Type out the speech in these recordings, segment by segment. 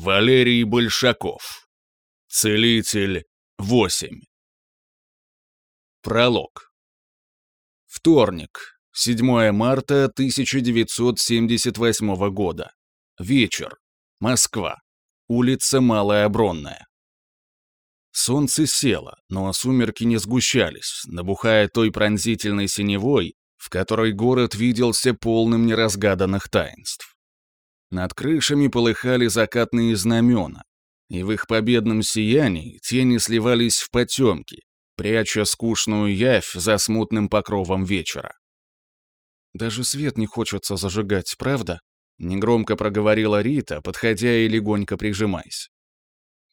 Валерий Большаков. Целитель 8. Пролог. Вторник, 7 марта 1978 года. Вечер. Москва. Улица Малая Бронная. Солнце село, но сумерки не сгущались, набухая той пронзительной синевой, в которой город виделся полным неразгаданных таинств. Над крышами полыхали закатные знамена, и в их победном сиянии тени сливались в потемки, пряча скучную явь за смутным покровом вечера. «Даже свет не хочется зажигать, правда?» — негромко проговорила Рита, подходя и легонько прижимаясь.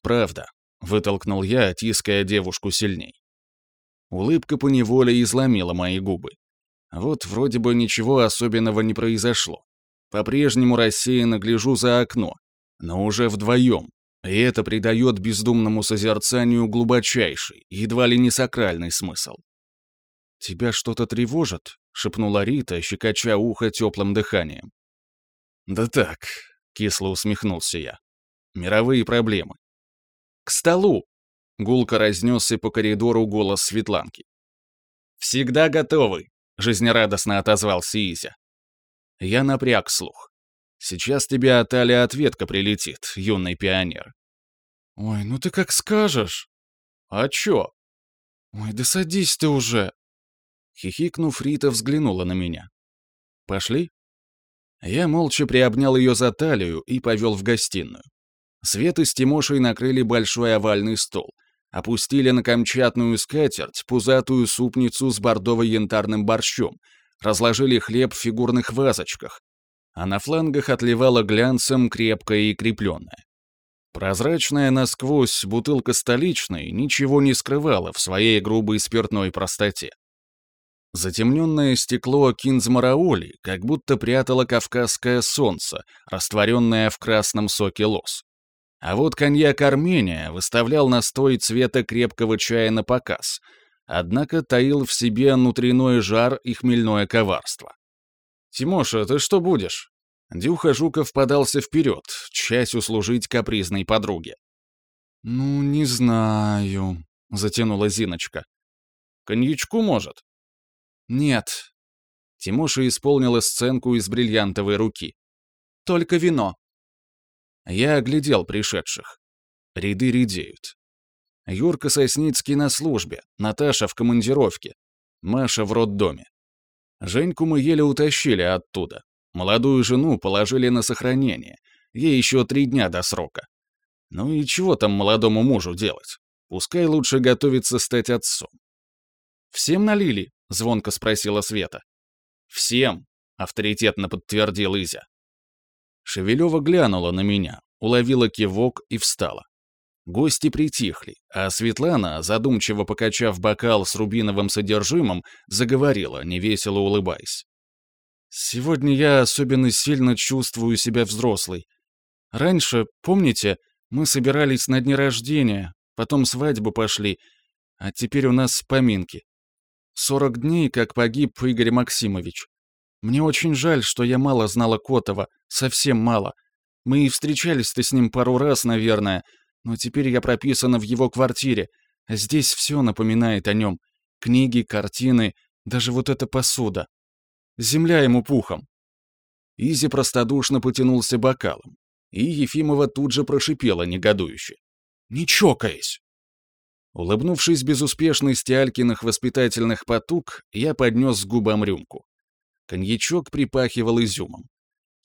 «Правда», — вытолкнул я, тиская девушку сильней. Улыбка поневоле изломила мои губы. Вот вроде бы ничего особенного не произошло. По-прежнему рассеянно гляжу за окно, но уже вдвоем, и это придает бездумному созерцанию глубочайший, едва ли не сакральный смысл. «Тебя что-то тревожит?» — шепнула Рита, щекоча ухо теплым дыханием. «Да так», — кисло усмехнулся я. «Мировые проблемы». «К столу!» — гулко разнесся по коридору голос Светланки. «Всегда готовы!» — жизнерадостно отозвался Изя. Я напряг слух. Сейчас тебе от Али ответка прилетит, юный пионер. Ой, ну ты как скажешь. А чё? Ой, да садись ты уже. Хихикнув, Рита взглянула на меня. Пошли? Я молча приобнял ее за талию и повел в гостиную. Света с Тимошей накрыли большой овальный стол, опустили на камчатную скатерть пузатую супницу с бордово-янтарным борщом, разложили хлеб в фигурных вазочках, а на флангах отливала глянцем крепкая и крепленная. Прозрачная насквозь бутылка столичной ничего не скрывала в своей грубой спиртной простоте. Затемненное стекло кинзмараули как будто прятало кавказское солнце, растворенное в красном соке лос. А вот коньяк Армения выставлял настой цвета крепкого чая на показ — однако таил в себе внутренний жар и хмельное коварство. «Тимоша, ты что будешь?» Дюха Жуков подался вперед, часть услужить капризной подруге. «Ну, не знаю», — затянула Зиночка. «Коньячку, может?» «Нет». Тимоша исполнила сценку из бриллиантовой руки. «Только вино». Я оглядел пришедших. Ряды редеют. Юрка Сосницкий на службе, Наташа в командировке, Маша в роддоме. Женьку мы еле утащили оттуда. Молодую жену положили на сохранение. Ей еще три дня до срока. Ну и чего там молодому мужу делать? Пускай лучше готовится стать отцом. «Всем налили?» — звонко спросила Света. «Всем», — авторитетно подтвердил Изя. Шевелева глянула на меня, уловила кивок и встала. Гости притихли, а Светлана, задумчиво покачав бокал с рубиновым содержимым, заговорила, невесело улыбаясь. «Сегодня я особенно сильно чувствую себя взрослой. Раньше, помните, мы собирались на дни рождения, потом свадьбу пошли, а теперь у нас поминки. Сорок дней, как погиб Игорь Максимович. Мне очень жаль, что я мало знала Котова, совсем мало. Мы и встречались-то с ним пару раз, наверное, — но теперь я прописана в его квартире. Здесь все напоминает о нем. Книги, картины, даже вот эта посуда. Земля ему пухом. Изи простодушно потянулся бокалом. И Ефимова тут же прошипела негодующе. «Не чокаясь!» Улыбнувшись безуспешности Алькиных воспитательных потуг, я поднес к губам рюмку. Коньячок припахивал изюмом.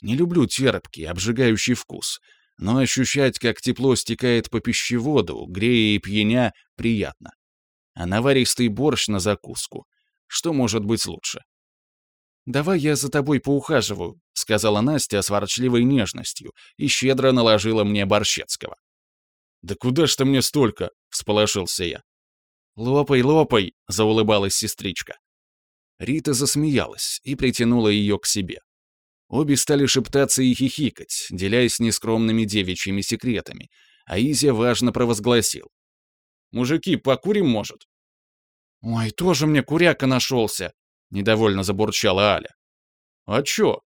Не люблю терпкий, обжигающий вкус, но ощущать, как тепло стекает по пищеводу, грея и пьяня, приятно. А наваристый борщ на закуску. Что может быть лучше? «Давай я за тобой поухаживаю», — сказала Настя с ворчливой нежностью и щедро наложила мне борщецкого. «Да куда ж ты мне столько?» — всполошился я. «Лопай, лопай!» — заулыбалась сестричка. Рита засмеялась и притянула ее к себе. Обе стали шептаться и хихикать, делясь нескромными девичьими секретами, а Изя важно провозгласил. «Мужики, покурим, может?» «Ой, тоже мне куряка нашелся!» — недовольно забурчала Аля. «А чё?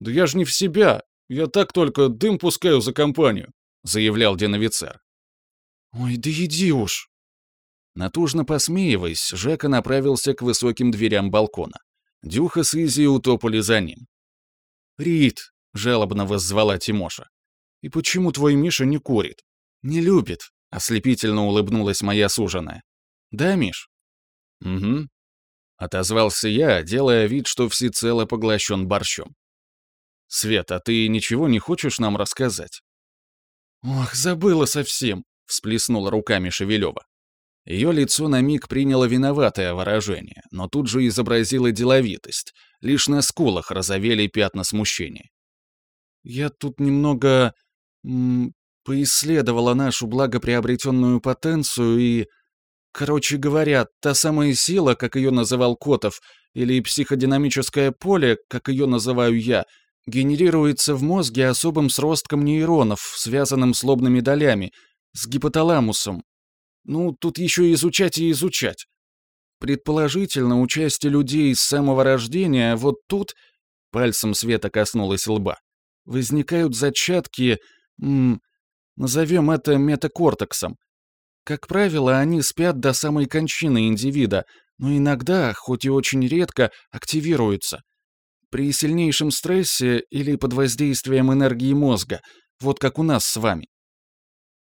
Да я ж не в себя, я так только дым пускаю за компанию», — заявлял деновицер. «Ой, да иди уж!» Натужно посмеиваясь, Жека направился к высоким дверям балкона. Дюха с Изи утопали за ним. «Рит!» — жалобно воззвала Тимоша. «И почему твой Миша не курит? Не любит!» — ослепительно улыбнулась моя суженая. «Да, Миш?» «Угу», — отозвался я, делая вид, что всецело поглощен борщом. «Свет, а ты ничего не хочешь нам рассказать?» «Ох, забыла совсем!» — всплеснула руками Шевелева. Ее лицо на миг приняло виноватое выражение, но тут же изобразило деловитость. Лишь на скулах разовели пятна смущения. «Я тут немного... М, поисследовала нашу благоприобретенную потенцию и... Короче говоря, та самая сила, как ее называл Котов, или психодинамическое поле, как ее называю я, генерируется в мозге особым сростком нейронов, связанным с лобными долями, с гипоталамусом. Ну, тут еще изучать и изучать. Предположительно, участие людей с самого рождения вот тут, пальцем Света коснулась лба, возникают зачатки, м, назовем это метакортексом. Как правило, они спят до самой кончины индивида, но иногда, хоть и очень редко, активируются. При сильнейшем стрессе или под воздействием энергии мозга, вот как у нас с вами.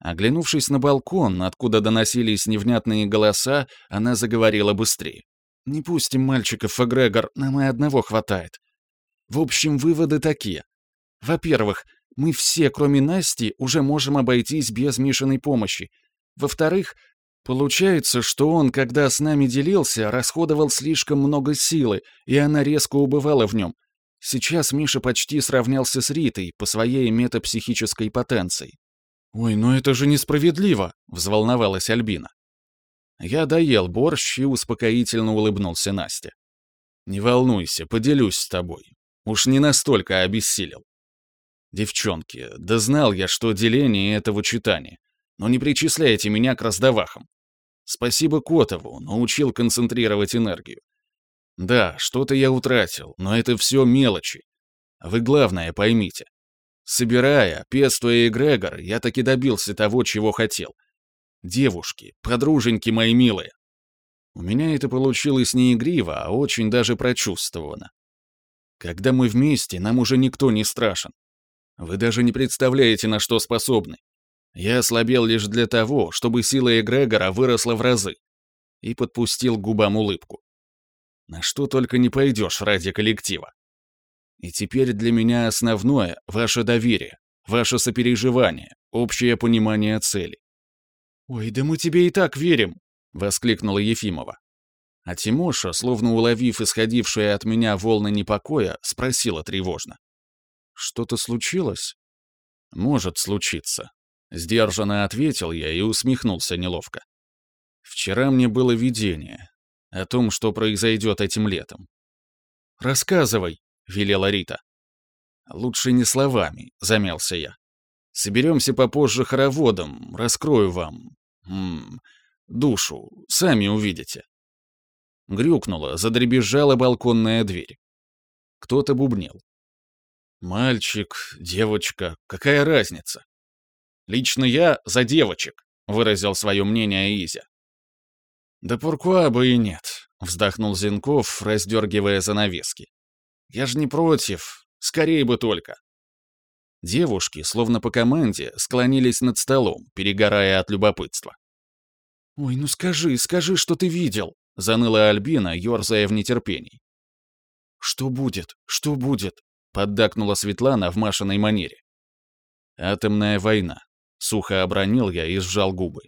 Оглянувшись на балкон, откуда доносились невнятные голоса, она заговорила быстрее. «Не пустим мальчиков, Эгрегор, нам и одного хватает. В общем, выводы такие. Во-первых, мы все, кроме Насти, уже можем обойтись без Мишиной помощи. Во-вторых, получается, что он, когда с нами делился, расходовал слишком много силы, и она резко убывала в нем. Сейчас Миша почти сравнялся с Ритой по своей метапсихической потенции. «Ой, ну это же несправедливо!» — взволновалась Альбина. Я доел борщ и успокоительно улыбнулся Насте. «Не волнуйся, поделюсь с тобой. Уж не настолько обессилел. Девчонки, да знал я, что деление — это вычитание. Но не причисляйте меня к раздавахам. Спасибо Котову, научил концентрировать энергию. Да, что-то я утратил, но это все мелочи. Вы главное поймите. Собирая, пестуя эгрегор, я таки добился того, чего хотел. Девушки, подруженьки мои милые. У меня это получилось не игриво, а очень даже прочувствовано. Когда мы вместе, нам уже никто не страшен. Вы даже не представляете, на что способны. Я ослабел лишь для того, чтобы сила эгрегора выросла в разы. И подпустил губам улыбку. На что только не пойдешь ради коллектива. И теперь для меня основное — ваше доверие, ваше сопереживание, общее понимание цели. «Ой, да мы тебе и так верим!» — воскликнула Ефимова. А Тимоша, словно уловив исходившие от меня волны непокоя, спросила тревожно. «Что-то случилось?» «Может случиться», — сдержанно ответил я и усмехнулся неловко. «Вчера мне было видение о том, что произойдет этим летом». «Рассказывай», — велела Рита. «Лучше не словами», — замялся я. «Соберемся попозже хороводом, раскрою вам... М -м, душу, сами увидите». Грюкнула, задребезжала балконная дверь. Кто-то бубнил. «Мальчик, девочка, какая разница?» «Лично я за девочек», — выразил свое мнение Изя. «Да пуркуа бы и нет», — вздохнул Зинков, раздергивая занавески. Я же не против. Скорее бы только. Девушки, словно по команде, склонились над столом, перегорая от любопытства. «Ой, ну скажи, скажи, что ты видел!» — заныла Альбина, ерзая в нетерпении. «Что будет? Что будет?» — поддакнула Светлана в Машиной манере. «Атомная война», — сухо обронил я и сжал губы.